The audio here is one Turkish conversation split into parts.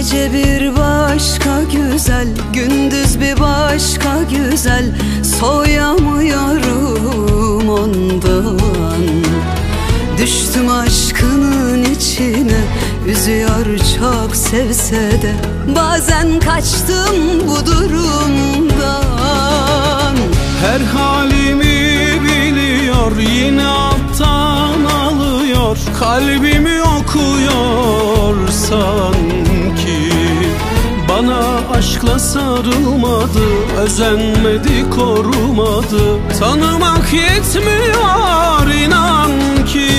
Gece bir başka güzel Gündüz bir başka güzel. Soyamıyorum ondan. Düştüm aşkının içine Üzüyor çok sevse de. Bazen kaçtım bu durumdan. Her halimi biliyor Yine alttan alıyor. Kalbimi Bana aşkla sarılmadı Özenmedi korumadı. Tanımak yetmiyor inan ki.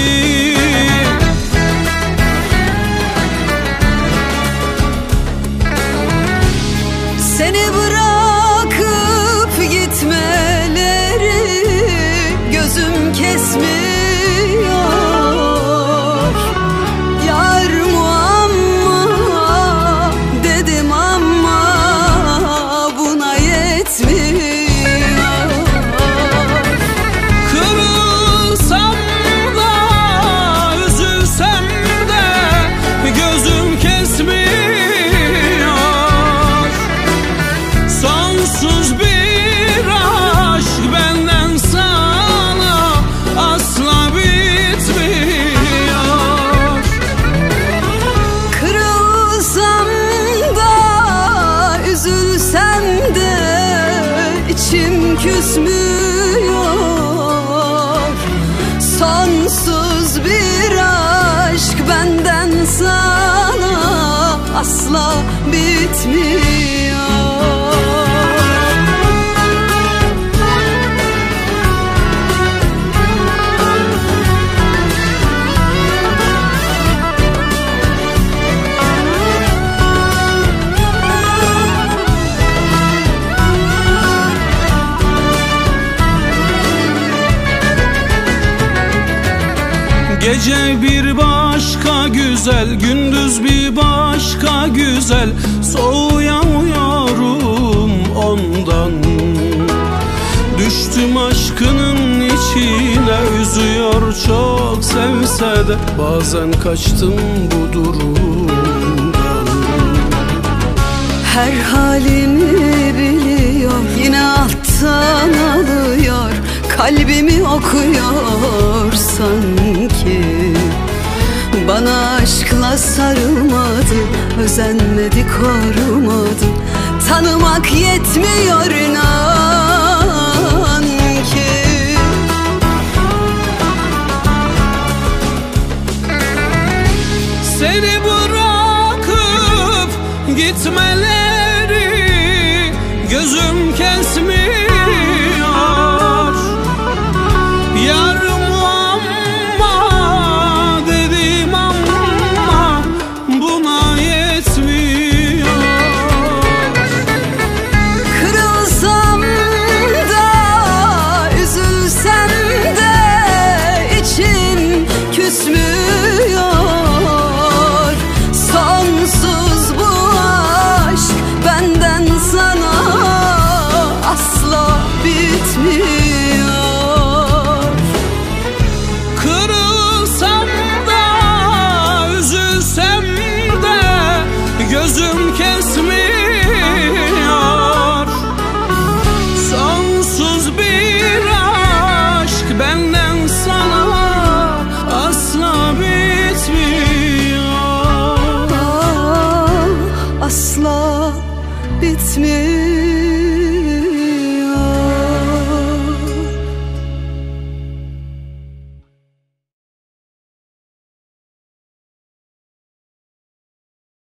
Seni bırakıp içim küsmüyor. Sonsuz bir aşk benden sana asla bitmiyor Gece bir başka güzel, gündüz bir başka güzel. Soğuyamıyorum ondan. Düştüm aşkının içine Üzüyor çok sevse de. Bazen kaçtım bu durumdan. Her halimi biliyor Yine alttan alıyor. Kalbimi okuyor Özenmedi korumadı Tanımak yetmiyor inan ki. Seni bırakıp gitmeleri gözüm